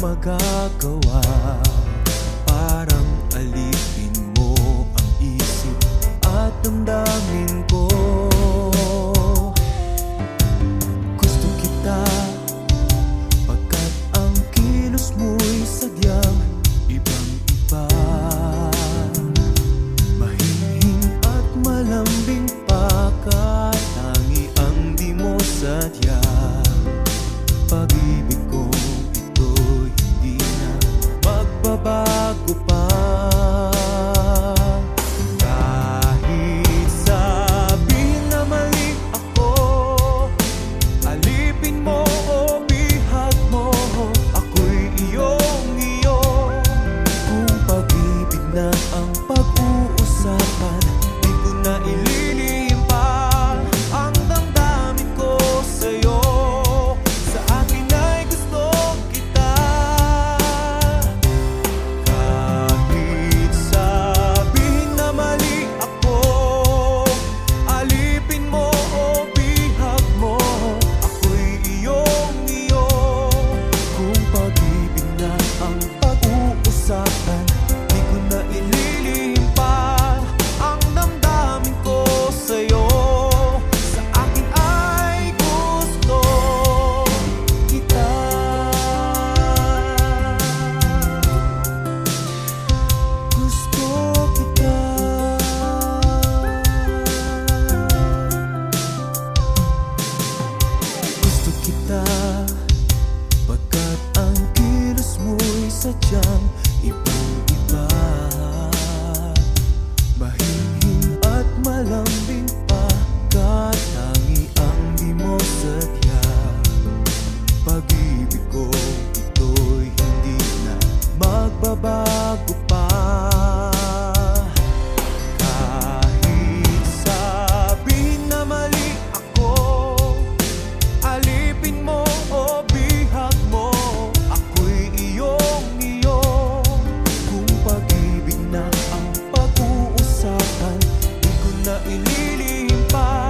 magagawa. na ang pag-uusapan. Limpar.